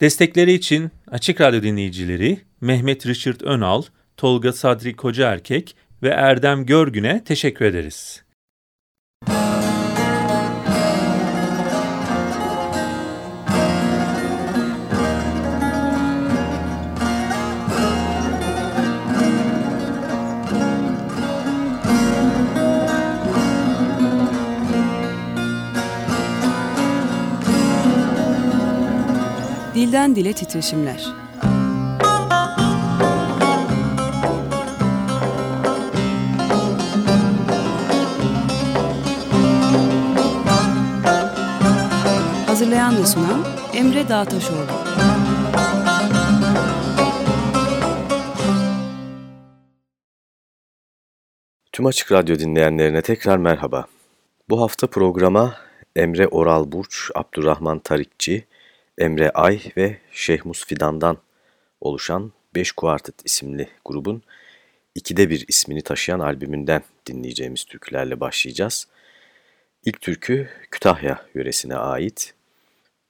Destekleri için Açık Radyo dinleyicileri Mehmet Richard Önal, Tolga Sadri Kocaerkek ve Erdem Görgün'e teşekkür ederiz. Dilden Dile Titreşimler Hazırlayan ve sunan Emre Dağtaşoğlu Tüm Açık Radyo dinleyenlerine tekrar merhaba. Bu hafta programa Emre Oral Burç, Abdurrahman Tarikçi, Emre Ay ve Şehmus Fidan'dan oluşan Beş Kuartet isimli grubun ikide bir ismini taşıyan albümünden dinleyeceğimiz türkülerle başlayacağız. İlk türkü Kütahya yöresine ait.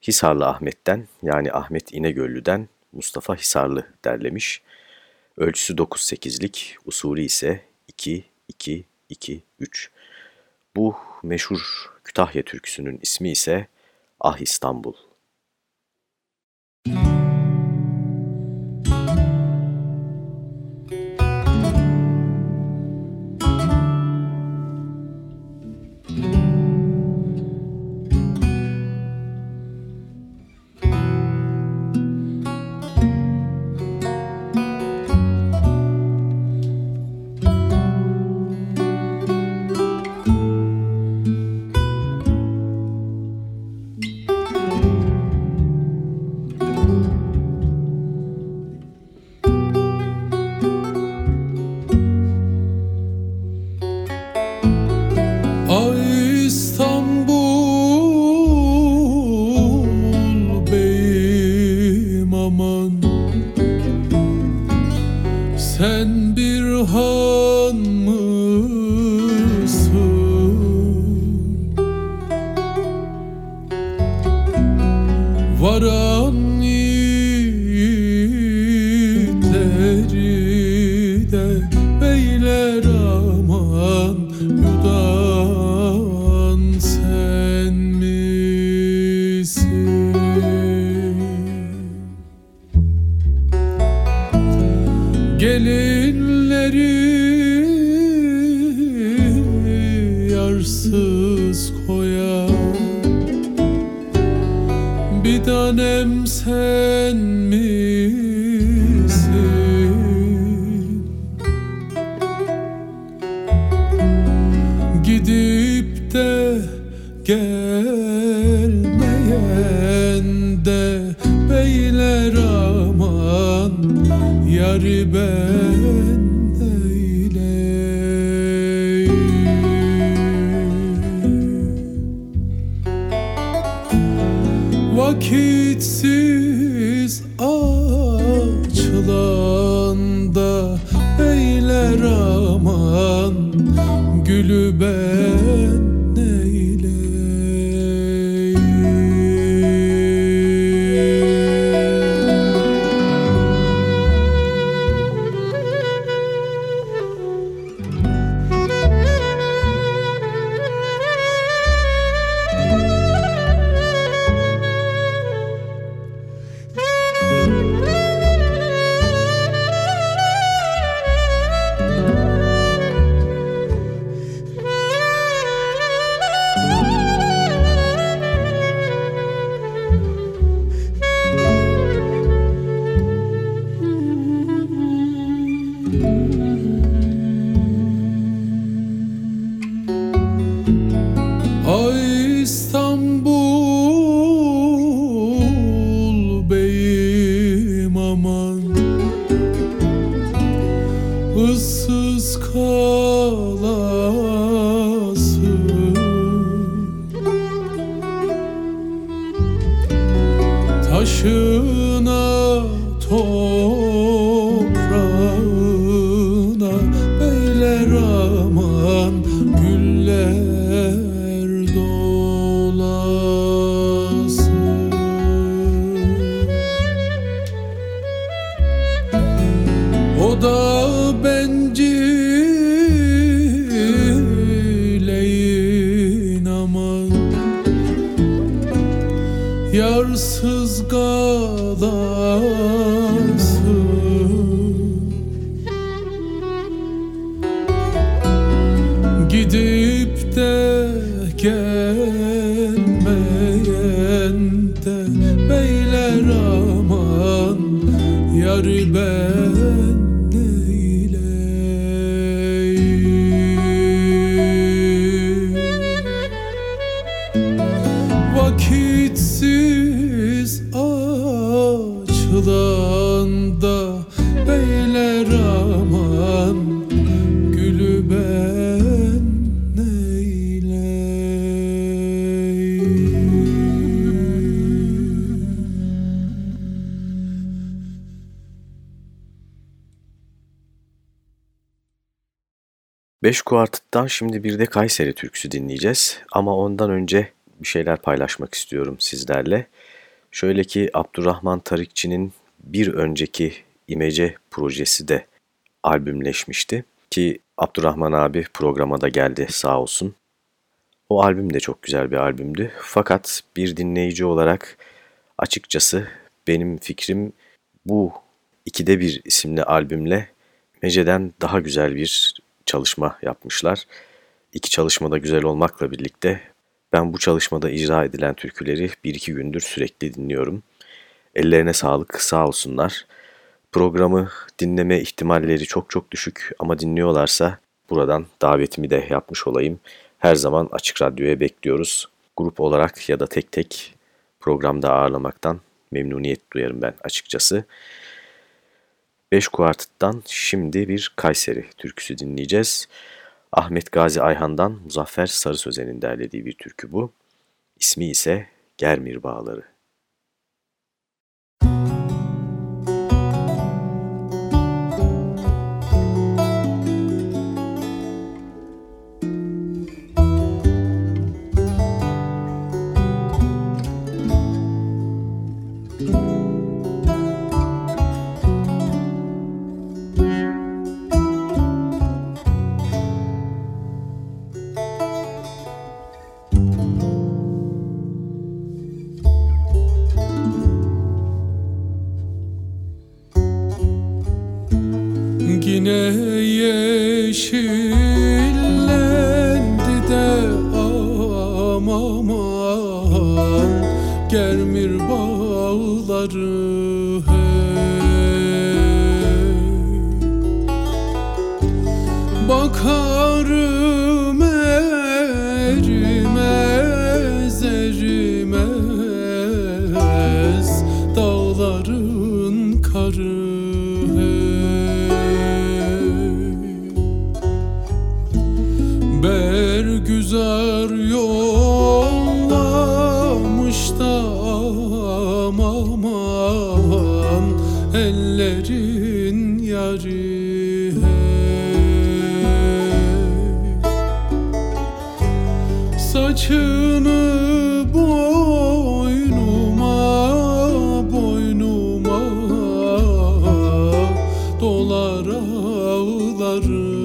Hisarlı Ahmet'ten yani Ahmet İnegöllü'den Mustafa Hisarlı derlemiş. Ölçüsü 9-8'lik, usulü ise 2-2-2-3. Bu meşhur Kütahya türküsünün ismi ise Ah İstanbul. Thank you. Oh. darbe 5 kuarttan şimdi bir de Kayseri türküsü dinleyeceğiz. Ama ondan önce bir şeyler paylaşmak istiyorum sizlerle. Şöyle ki Abdurrahman Tarikçi'nin bir önceki imece projesi de albümleşmişti. Ki Abdurrahman abi programa da geldi sağ olsun. O albüm de çok güzel bir albümdü. Fakat bir dinleyici olarak açıkçası benim fikrim bu ikide bir isimli albümle Mece'den daha güzel bir çalışma yapmışlar. İki çalışma da güzel olmakla birlikte ben bu çalışmada icra edilen türküleri bir iki gündür sürekli dinliyorum. Ellerine sağlık, sağ olsunlar. Programı dinleme ihtimalleri çok çok düşük ama dinliyorlarsa buradan davetimi de yapmış olayım. Her zaman Açık Radyo'ya bekliyoruz. Grup olarak ya da tek tek programda ağırlamaktan memnuniyet duyarım ben açıkçası. Beş kuartıttan şimdi bir Kayseri türküsü dinleyeceğiz. Ahmet Gazi Ayhan'dan Muzaffer Sarı Sözen'in derlediği bir türkü bu. İsmi ise Germir Bağları. Dolar ağlarım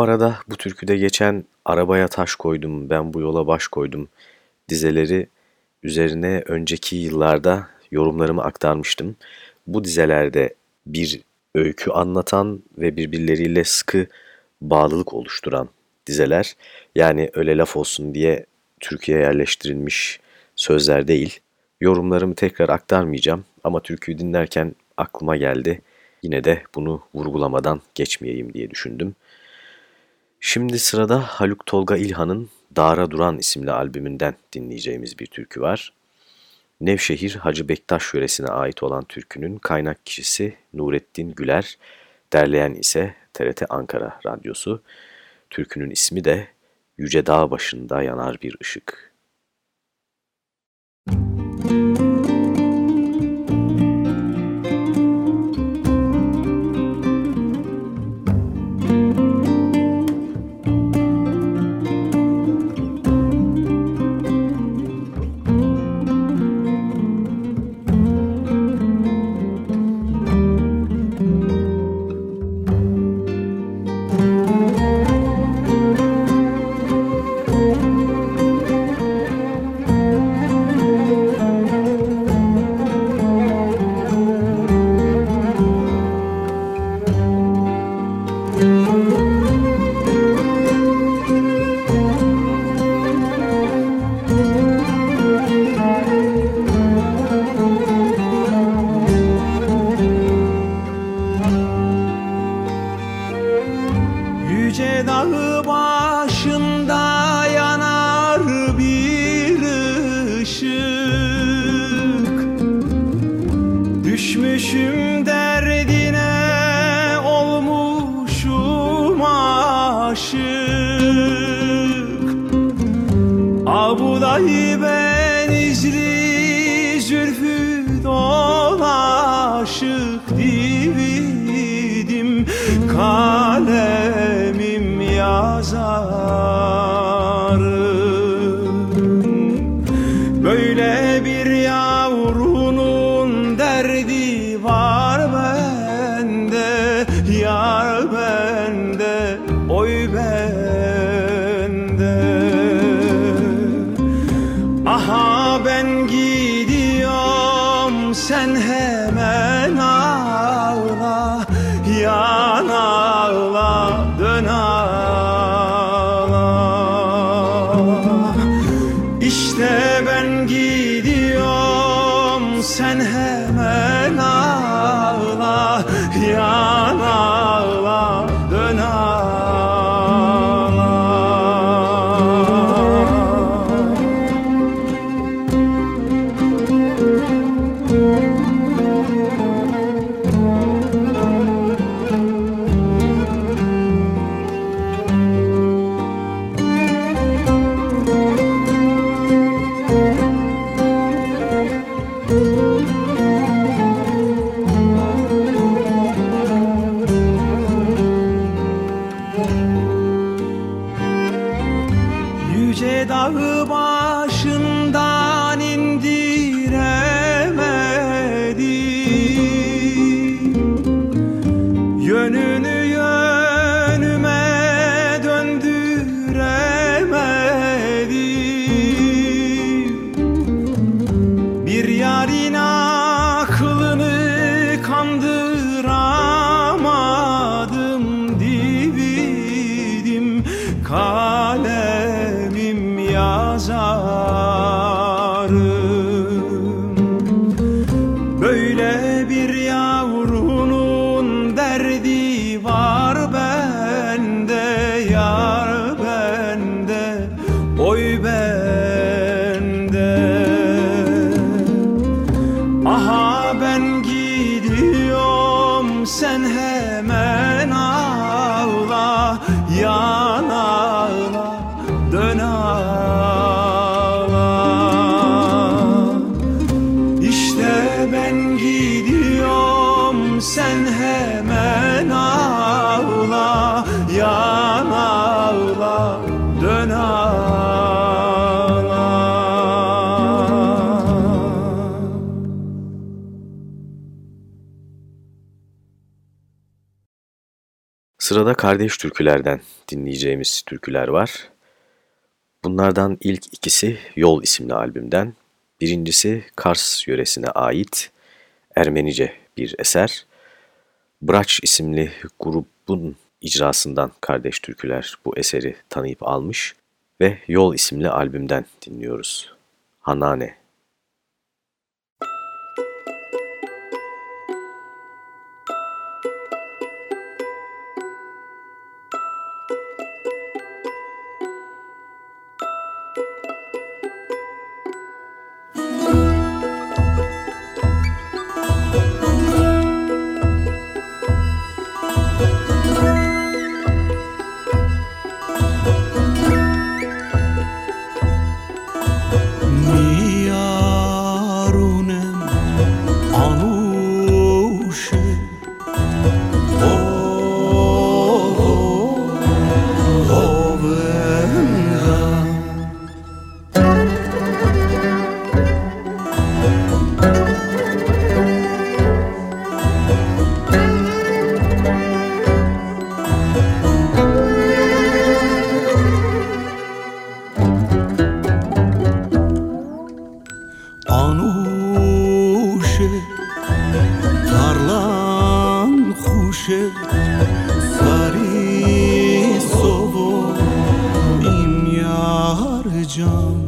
Bu arada bu türküde geçen arabaya taş koydum, ben bu yola baş koydum dizeleri üzerine önceki yıllarda yorumlarımı aktarmıştım. Bu dizelerde bir öykü anlatan ve birbirleriyle sıkı bağlılık oluşturan dizeler. Yani öyle laf olsun diye Türkiye'ye yerleştirilmiş sözler değil. Yorumlarımı tekrar aktarmayacağım ama türküyü dinlerken aklıma geldi. Yine de bunu vurgulamadan geçmeyeyim diye düşündüm. Şimdi sırada Haluk Tolga İlhan'ın Dağra Duran isimli albümünden dinleyeceğimiz bir türkü var. Nevşehir Hacı Bektaş yöresine ait olan türkünün kaynak kişisi Nurettin Güler, derleyen ise TRT Ankara Radyosu. Türkünün ismi de Yüce Dağ Başında Yanar Bir Işık. gidiyorum. Sen hemen ağla yan ağla. Sen hemen ağla yan ağla dön ağla Sırada kardeş türkülerden dinleyeceğimiz türküler var. Bunlardan ilk ikisi Yol isimli albümden. Birincisi Kars yöresine ait Ermenice bir eser. Braç isimli grubun icrasından kardeş türküler bu eseri tanıyıp almış ve Yol isimli albümden dinliyoruz. Hanane. خوشه ترلان خوشه سری صبح این یار جان.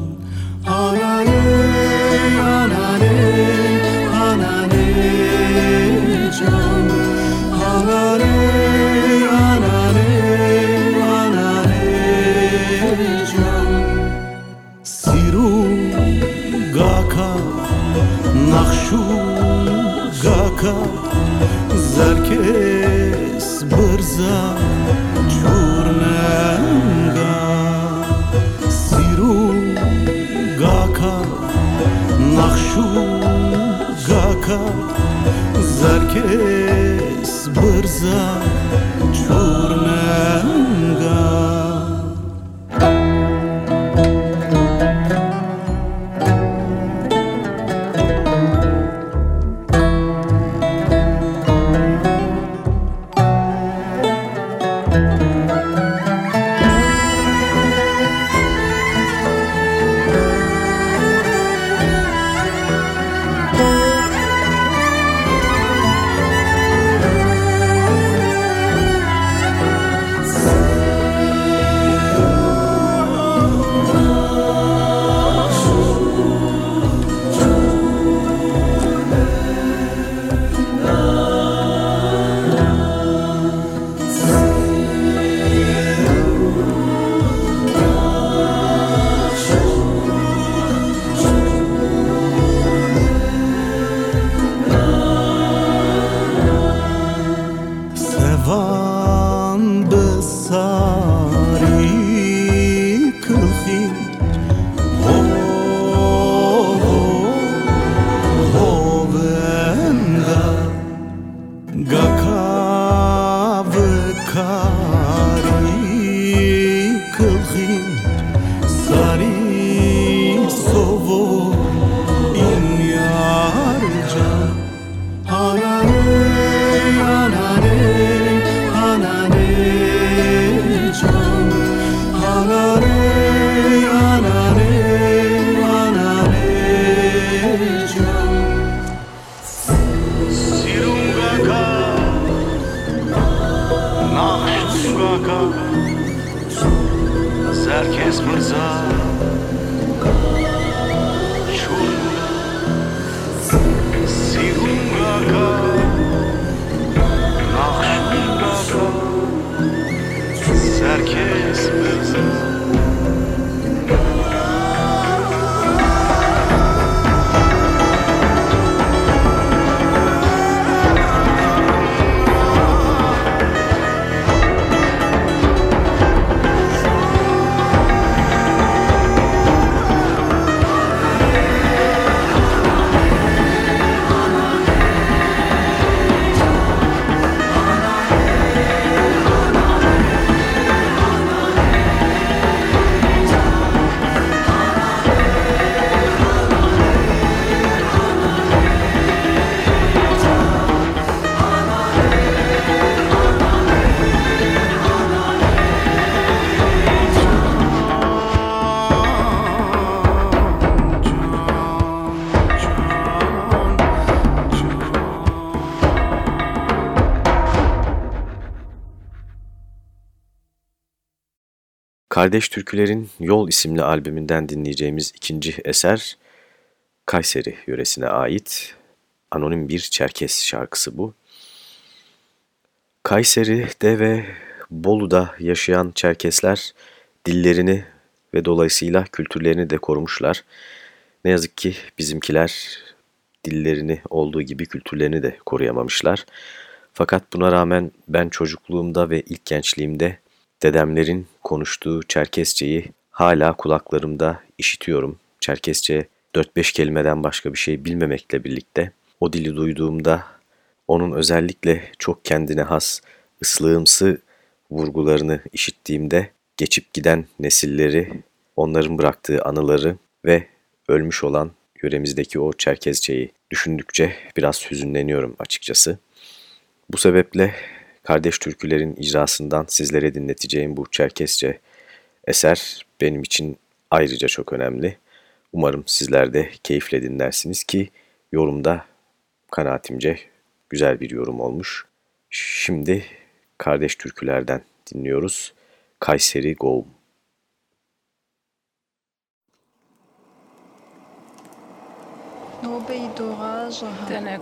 Kardeş Türküler'in Yol isimli albümünden dinleyeceğimiz ikinci eser Kayseri yöresine ait anonim bir Çerkes şarkısı bu. Kayseri'de ve Bolu'da yaşayan Çerkesler dillerini ve dolayısıyla kültürlerini de korumuşlar. Ne yazık ki bizimkiler dillerini olduğu gibi kültürlerini de koruyamamışlar. Fakat buna rağmen ben çocukluğumda ve ilk gençliğimde Dedemlerin konuştuğu Çerkesçeyi hala kulaklarımda işitiyorum. Çerkesçe 4-5 kelimeden başka bir şey bilmemekle birlikte o dili duyduğumda onun özellikle çok kendine has ıslığımsı vurgularını işittiğimde geçip giden nesilleri, onların bıraktığı anıları ve ölmüş olan yöremizdeki o Çerkezceyi düşündükçe biraz hüzünleniyorum açıkçası. Bu sebeple Kardeş Türkülerin icrasından sizlere dinleteceğim bu Çerkesçe eser benim için ayrıca çok önemli. Umarım sizler de keyifle dinlersiniz ki yorumda kanaatimce güzel bir yorum olmuş. Şimdi Kardeş Türkülerden dinliyoruz. Kayseri Goğum. Nobe i dorage Den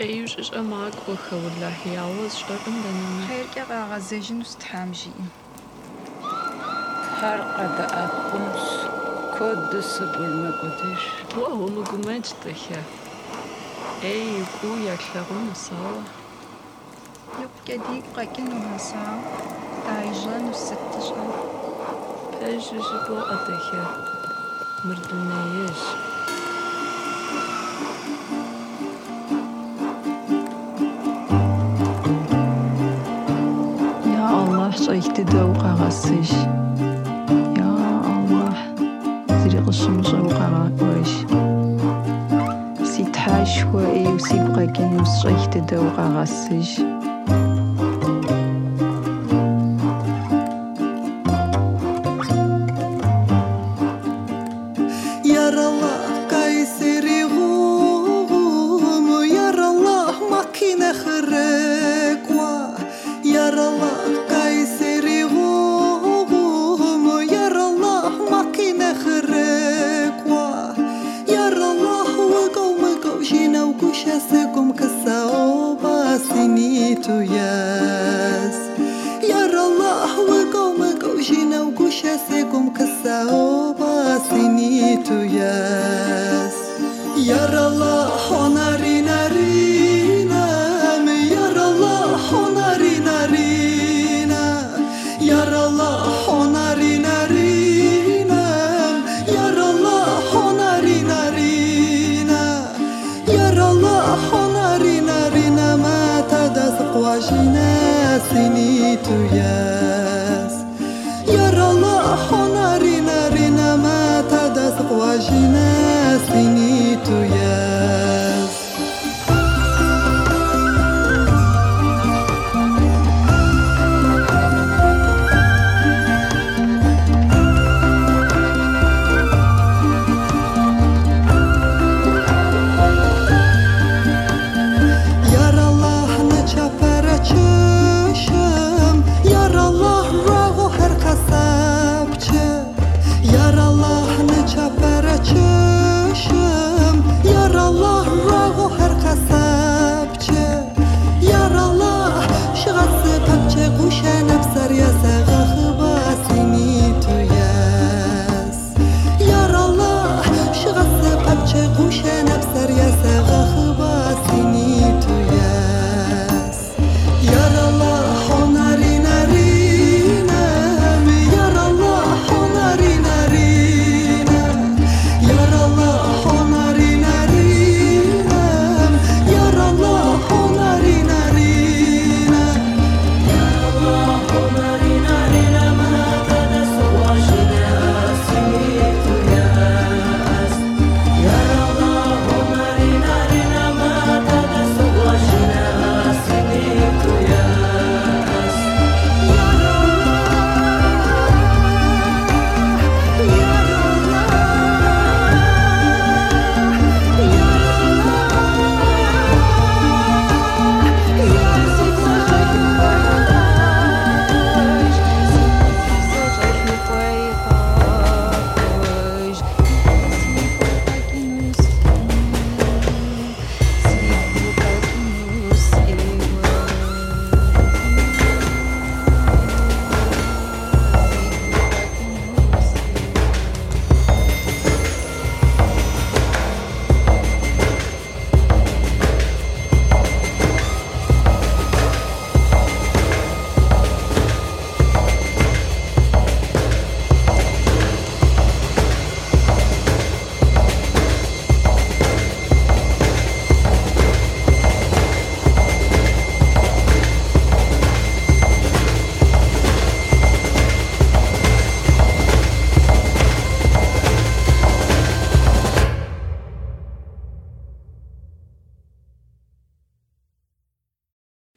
er gwahere. Eus is a mag o chawla hiawas shortum danana. خير كي غازيجن وستحامجي Her qada akkunus. Kod sıbıl mekudiş. Wa honu gumac tahe. Ey ku ya klarun sawa. يوب كديك صيدتها وقع غاسيش يا الله زري غشمجة وقع غاكواش سيتحاش وإي وسيبقى كين وصيدتها وقع غاسيش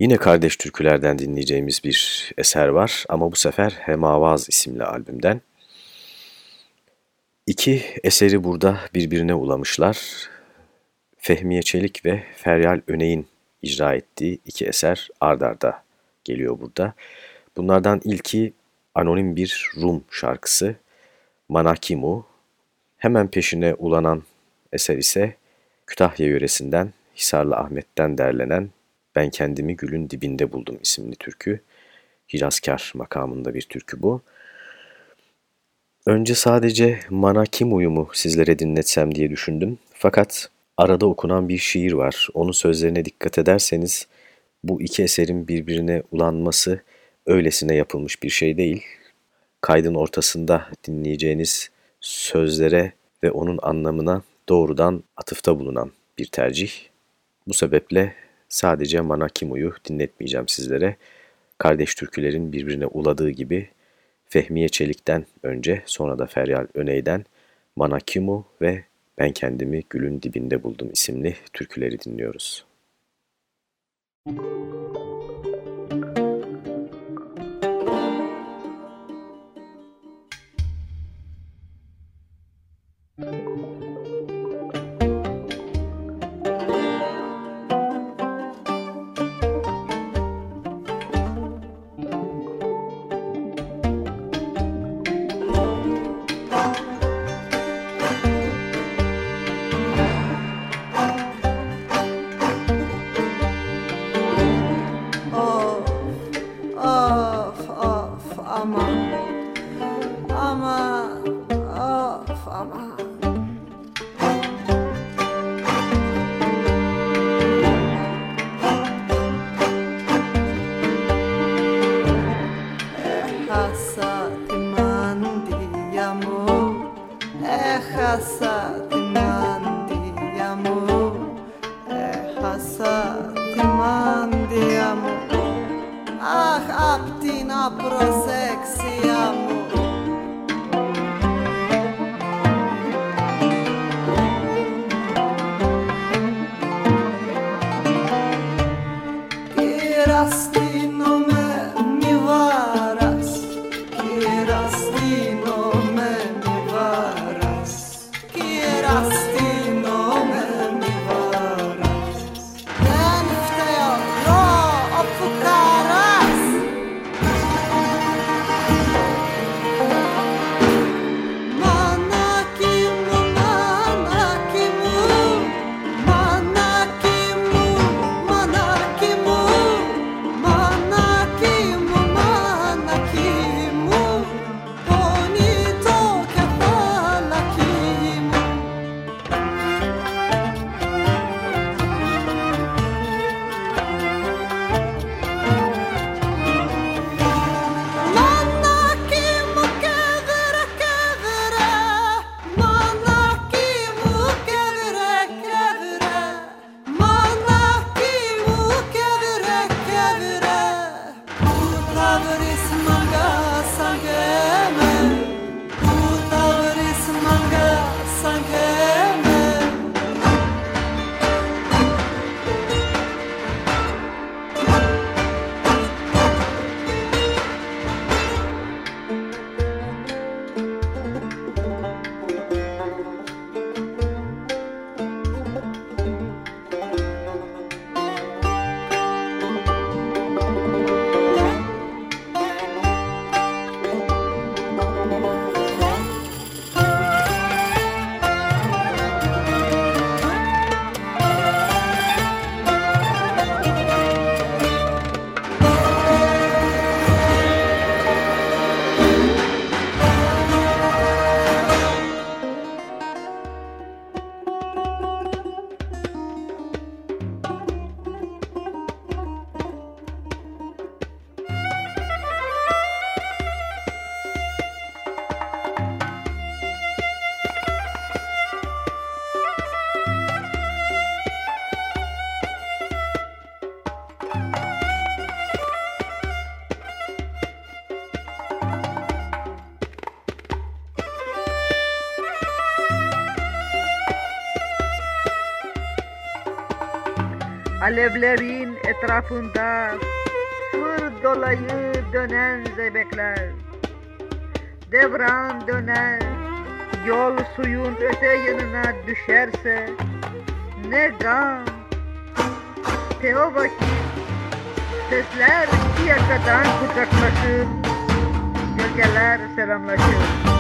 Yine kardeş türkülerden dinleyeceğimiz bir eser var ama bu sefer Hemavaz isimli albümden. İki eseri burada birbirine ulamışlar. Fehmiye Çelik ve Feryal Öney'in icra ettiği iki eser ardarda geliyor burada. Bunlardan ilki anonim bir Rum şarkısı Manakimu. Hemen peşine ulanan eser ise Kütahya yöresinden Hisarlı Ahmet'ten derlenen Ben Kendimi Gülün Dibinde Buldum isimli türkü. Hicazkar makamında bir türkü bu. Önce sadece Manakimu'yu mu sizlere dinletsem diye düşündüm. Fakat arada okunan bir şiir var. Onun sözlerine dikkat ederseniz bu iki eserin birbirine ulanması öylesine yapılmış bir şey değil. Kaydın ortasında dinleyeceğiniz sözlere ve onun anlamına doğrudan atıfta bulunan bir tercih. Bu sebeple sadece Manakimu'yu dinletmeyeceğim sizlere. Kardeş türkülerin birbirine uladığı gibi Fehmiye Çelik'ten önce sonra da Feryal Öney'den Manakimu ve Ben Kendimi Gülün Dibinde Buldum isimli türküleri dinliyoruz. Müzik Alevlerin etrafında fır dolayı dönen zeybekler. Devran döner Yol suyun öte yanına düşerse Ne gam. Te o vakit Sesler iki yakadan kucaklaşır Gölgeler selamlaşır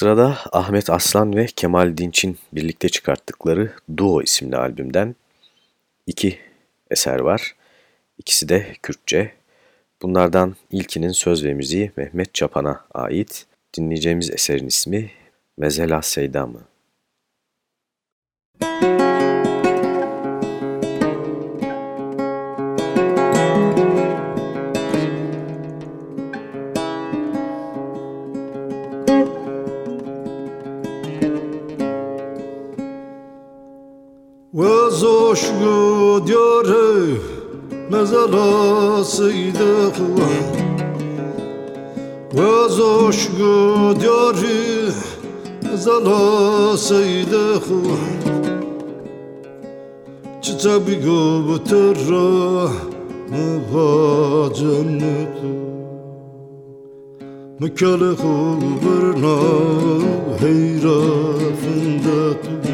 Sırada Ahmet Aslan ve Kemal Dinç'in birlikte çıkarttıkları Duo isimli albümden iki eser var. İkisi de Kürtçe. Bunlardan ilkinin söz ve müziği Mehmet Çapan'a ait. Dinleyeceğimiz eserin ismi Mezela Seyda mı? Biz hoş gidiyor mezarasıydı Biz hoş gidiyor mezarasıydı Çiçeği götür muhacennet Mükelle kubırna heyrafında tuğ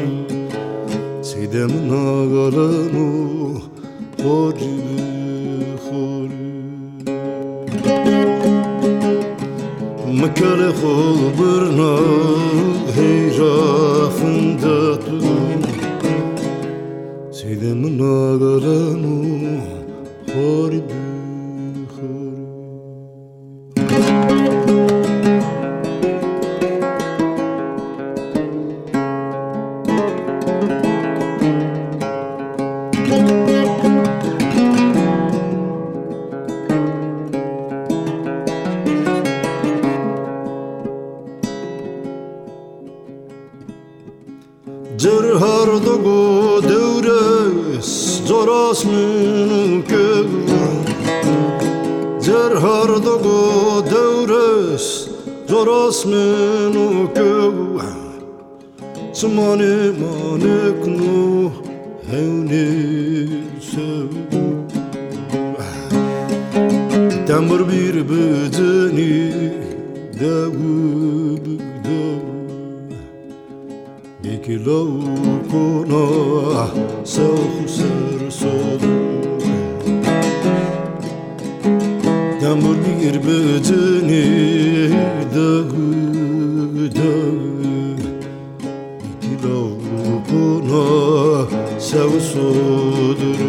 Demna galanu hori hori Mekele hol birna heyrafında tu Seydemna galanu hori hori zoros minuke Smane mane knu hevni sev Demir bir bedeni devu devu Nikilo kona sauh ser sodu Damur bir bedeni dağı dağı. Nikilo kona sauh sodur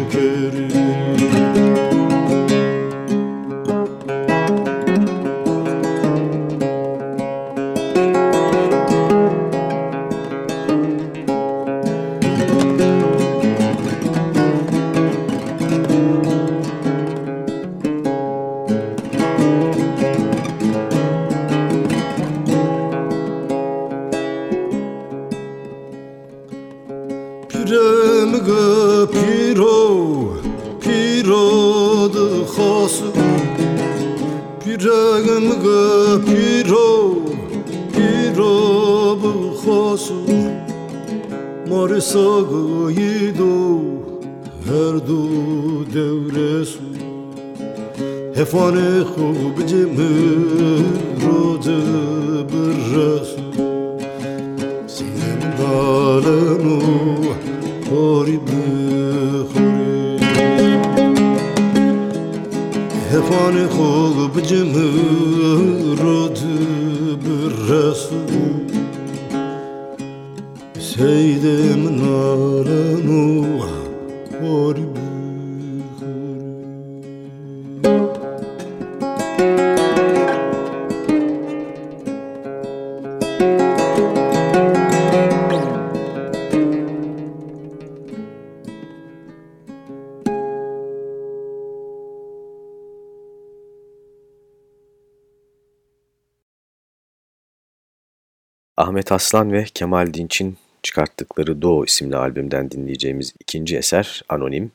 Ahmet Aslan ve Kemal Dinç'in çıkarttıkları Doğu isimli albümden dinleyeceğimiz ikinci eser Anonim.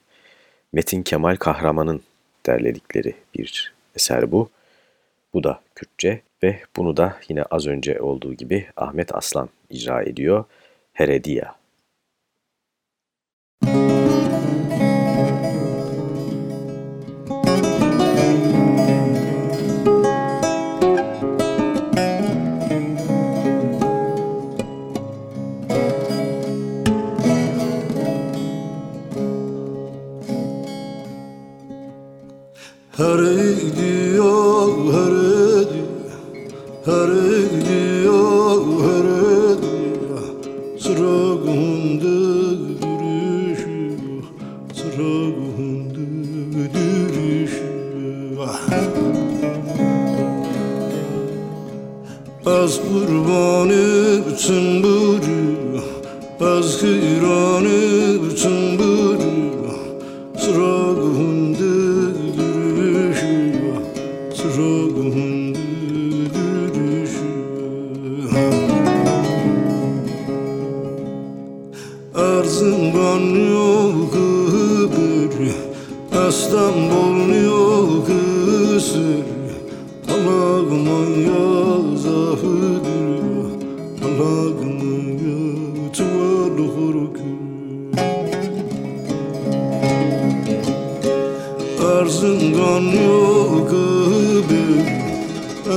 Metin Kemal Kahraman'ın derledikleri bir eser bu. Bu da Kürtçe ve bunu da yine az önce olduğu gibi Ahmet Aslan icra ediyor. Herediya. Herediya,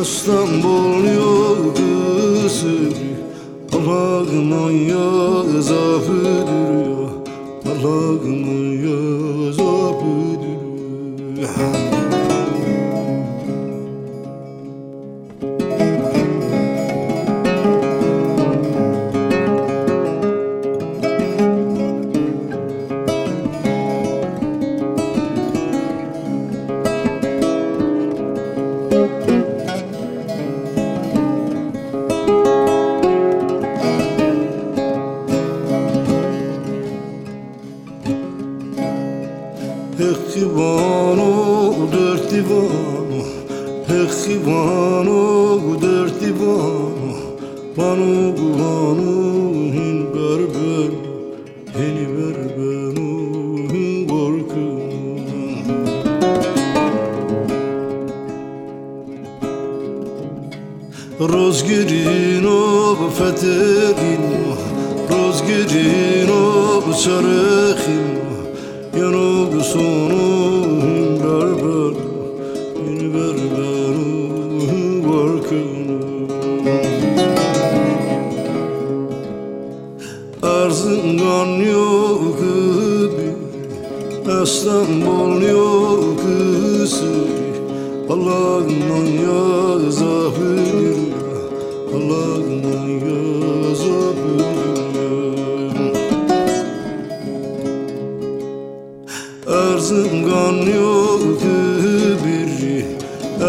İstanbul yolcusu. Allah'ım ya zafıdır Allah'ım ya zafıdır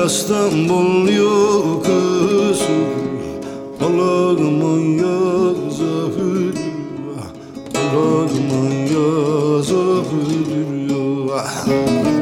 İstanbul yok Allah'ım ya zafir Allah'ım ya zafir Bu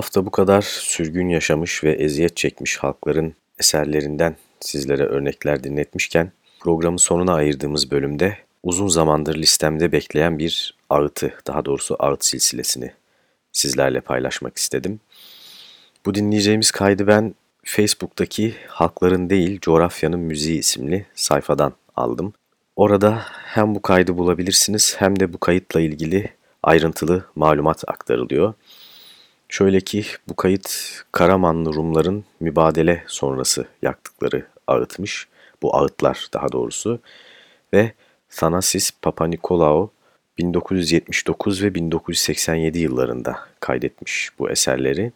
hafta bu kadar sürgün yaşamış ve eziyet çekmiş halkların eserlerinden sizlere örnekler dinletmişken programın sonuna ayırdığımız bölümde uzun zamandır listemde bekleyen bir ağıtı, daha doğrusu ağıt silsilesini sizlerle paylaşmak istedim. Bu dinleyeceğimiz kaydı ben Facebook'taki Halkların Değil Coğrafyanın Müziği isimli sayfadan aldım. Orada hem bu kaydı bulabilirsiniz hem de bu kayıtla ilgili ayrıntılı malumat aktarılıyor. Şöyle ki bu kayıt Karamanlı Rumların mübadele sonrası yaktıkları ağıtmış. Bu ağıtlar daha doğrusu. Ve Thanasis Papanikolaou 1979 ve 1987 yıllarında kaydetmiş bu eserleri.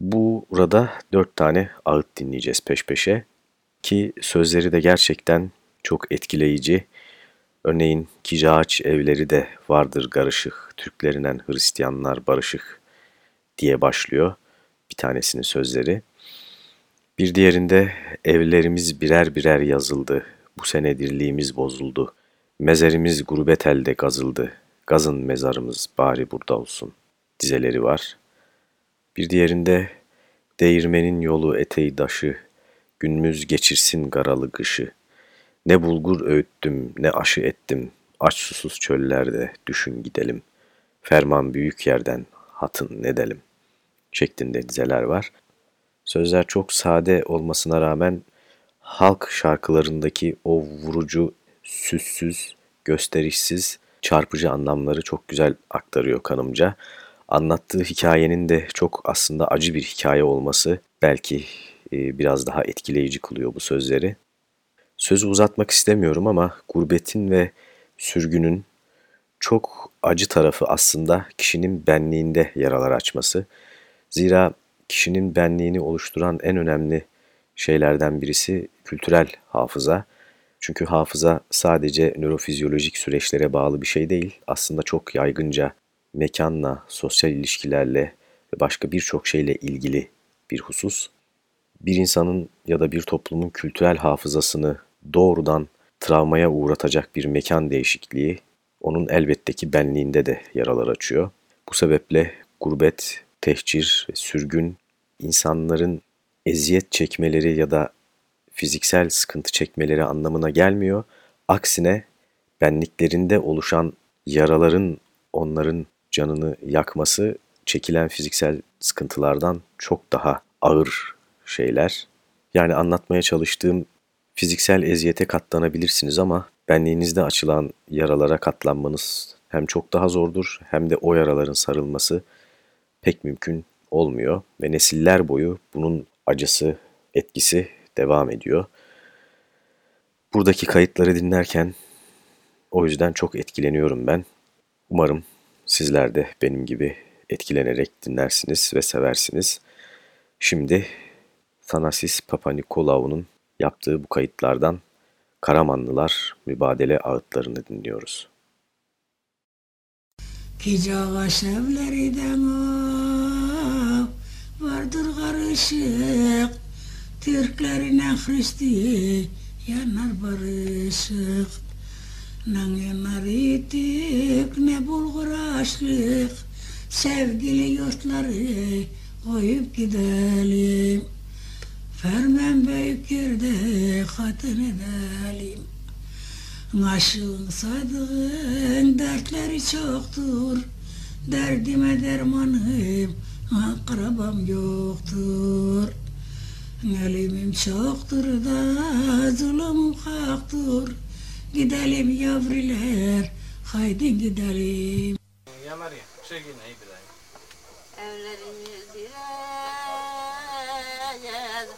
Burada dört tane ağıt dinleyeceğiz peş peşe ki sözleri de gerçekten çok etkileyici. Örneğin Kicaç evleri de vardır karışık, Türklerinden Hristiyanlar barışık diye başlıyor bir tanesinin sözleri. Bir diğerinde evlerimiz birer birer yazıldı, bu sene dirliğimiz bozuldu. Mezerimiz gurbet elde gazıldı, gazın mezarımız bari burada olsun dizeleri var. Bir diğerinde değirmenin yolu eteği daşı, günümüz geçirsin garalı kışı. Ne bulgur öğüttüm ne aşı ettim, aç susuz çöllerde düşün gidelim. Ferman büyük yerden hatın ne delim şeklinde dizeler var. Sözler çok sade olmasına rağmen halk şarkılarındaki o vurucu, süssüz, gösterişsiz, çarpıcı anlamları çok güzel aktarıyor kanımca. Anlattığı hikayenin de çok aslında acı bir hikaye olması belki e, biraz daha etkileyici kılıyor bu sözleri. Sözü uzatmak istemiyorum ama gurbetin ve sürgünün çok acı tarafı aslında kişinin benliğinde yaralar açması. Zira kişinin benliğini oluşturan en önemli şeylerden birisi kültürel hafıza Çünkü hafıza sadece nörofizyolojik süreçlere bağlı bir şey değil, aslında çok yaygınca mekanla, sosyal ilişkilerle ve başka birçok şeyle ilgili bir husus. Bir insanın ya da bir toplumun kültürel hafızasını doğrudan travmaya uğratacak bir mekan değişikliği onun elbette ki benliğinde de yaralar açıyor. Bu sebeple gurbet, tehcir ve sürgün insanların eziyet çekmeleri ya da fiziksel sıkıntı çekmeleri anlamına gelmiyor. Aksine benliklerinde oluşan yaraların onların canını yakması çekilen fiziksel sıkıntılardan çok daha ağır şeyler. Yani anlatmaya çalıştığım fiziksel eziyete katlanabilirsiniz ama benliğinizde açılan yaralara katlanmanız hem çok daha zordur hem de o yaraların sarılması pek mümkün olmuyor ve nesiller boyu bunun acısı, etkisi devam ediyor. Buradaki kayıtları dinlerken o yüzden çok etkileniyorum ben. Umarım sizler de benim gibi etkilenerek dinlersiniz ve seversiniz. Şimdi Thanasis Papanikolaou'nun yaptığı bu kayıtlardan Karamanlılar mübadele ağıtlarını dinliyoruz. Gece ağaç evleriden o vardır karışık. Türklerine Hristi yanar barışık. Ne yanar itik ne bulgur açlık. Sevgili yurtları koyup gidelim. Fermen büyük yerde hatın edelim. Aşığın sadığın dertleri çoktur. Derdime dermanım akrabam yoktur Elimim çoktur da zulümüm haktır Gidelim yavriler haydi gidelim. Ya Maria, çekin iyi bileyim. Evlerimiz biraz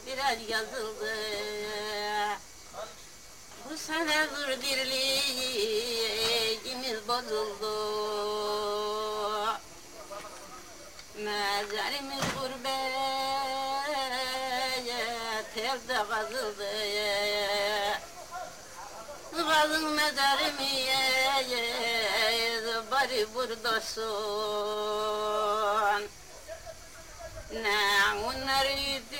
biraz yazıldı. Bu sene dur dirliğimiz bozuldu elde kazıldı Kazın mezarımız bari buradasın Ne onlar yedik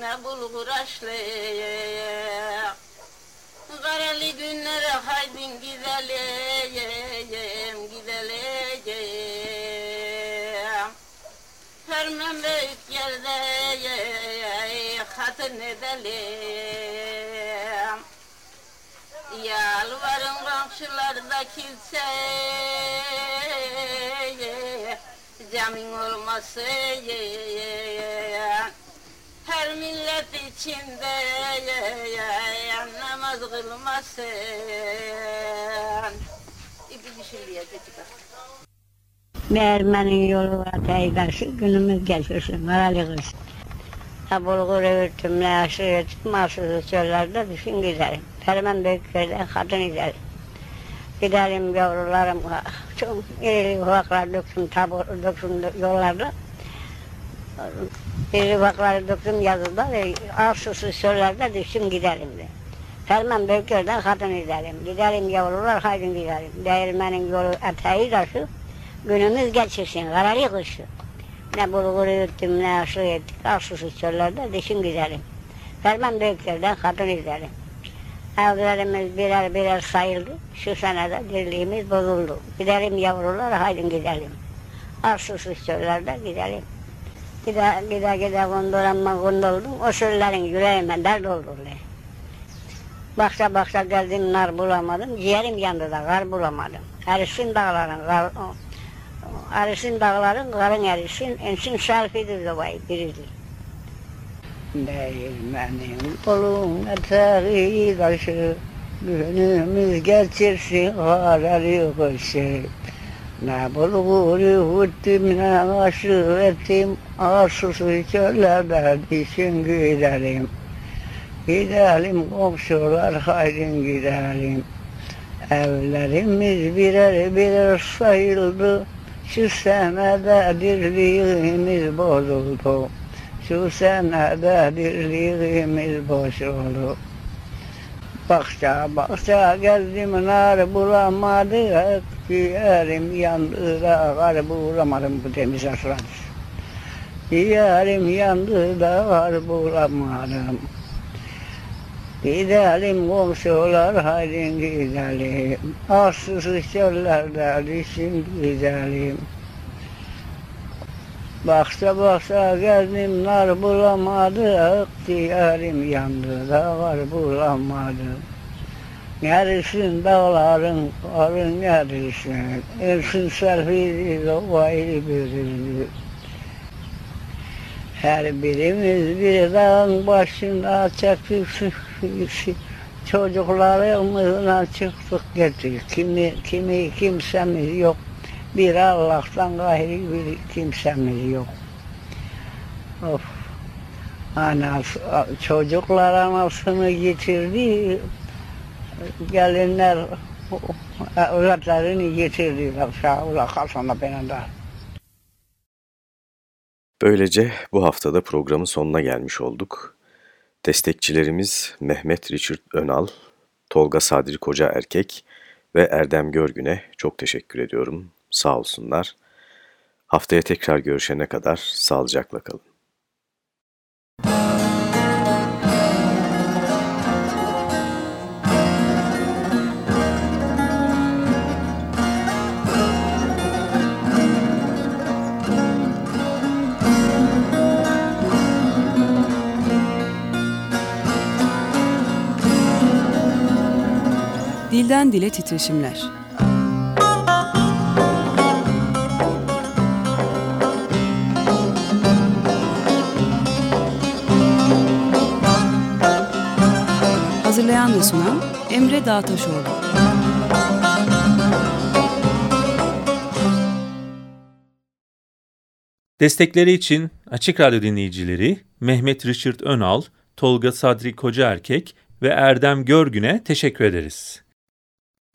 ne bulgur aşlayık Karalı günlere haydin gidelim, gidelim Ferman büyük yerde hatın edelim. Yalvarın komşularda kimseye Zemin olmasın Her millet içinde. Namaz kılmasın İpi düşünmeye çıkar Değirmenin yolu karşı günümüz geçirsin, karalı kız. Ha bulgur öğüttüm, ne aşı öğüttüm, mahsusu çöllerde düşün giderim. Ferman büyüklerden kadın giderim. Giderim yavrularım, çok iri ufaklar döktüm, tabur döktüm yollarda. İri ufakları döktüm yazıda ve mahsusu çöllerde düşün giderim de. Ferman büyüklerden kadın giderim. Giderim yavrular, haydi giderim. Değirmenin yolu atayı karşı günümüz geçirsin, kararı kışı. Ne bulgur yuttum, ne aşı ettik, aşısız çöllerde dişin güzelim. Ferman büyüklerden kadın izlerim. Evlerimiz birer birer sayıldı, şu senede dirliğimiz bozuldu. Gidelim yavrular, haydi gidelim. Arsızsız çöllerde gidelim. Gide gide gide konduranma kondoldum, o çöllerin yüreğime dert oldu. Baksa baksa geldim nar bulamadım, ciğerim yandı da kar bulamadım. Erisin dağların, kar, Arısın dağların, karın erisin, ensin şarfidir zavayı birizli. Değirmenin kolun eteği taşı, günümüz geçirsin kararı kışı. Ne bulgur huttum ne aşı ettim, arsızı çöllerde dişin giderim. Gidelim komşular haydin gidelim. Evlerimiz birer birer sayıldı, şu senede dirliğimiz bozuldu. Şu senede dirliğimiz boş olur. Bakça bakça gezdim nar bulamadık. Ciğerim yandı da var bulamadım bu temiz asradır. Ciğerim yandı da var bulamadım. Gidelim komşular haydi gidelim. Arsız çöllerde düşün gidelim. Baksa baksa gezdim nar bulamadık. Ciğerim yandı da var bulamadım. Neresin dağların, karın neresin? Ersin selfiydi, ovayı birini. Her birimiz bir dağın başında çektik çocuklarımızla çıktık gittik. Kimi, kimi kimsemiz yok. Bir Allah'tan gayrı bir kimsemiz yok. Of. Anası, çocuklar anasını getirdi. Gelinler evlatlarını getirdiler. Sağ ola kalsana benim de. Böylece bu haftada programın sonuna gelmiş olduk. Destekçilerimiz Mehmet Richard Önal, Tolga Sadri Koca Erkek ve Erdem Görgün'e çok teşekkür ediyorum. Sağ olsunlar. Haftaya tekrar görüşene kadar sağlıcakla kalın. Dilden dile titreşimler. Hazırlayan ve sunan Emre Dağtaşoğlu. Destekleri için Açık Radyo dinleyicileri Mehmet Richard Önal, Tolga Sadri Kocaerkek ve Erdem Görgün'e teşekkür ederiz.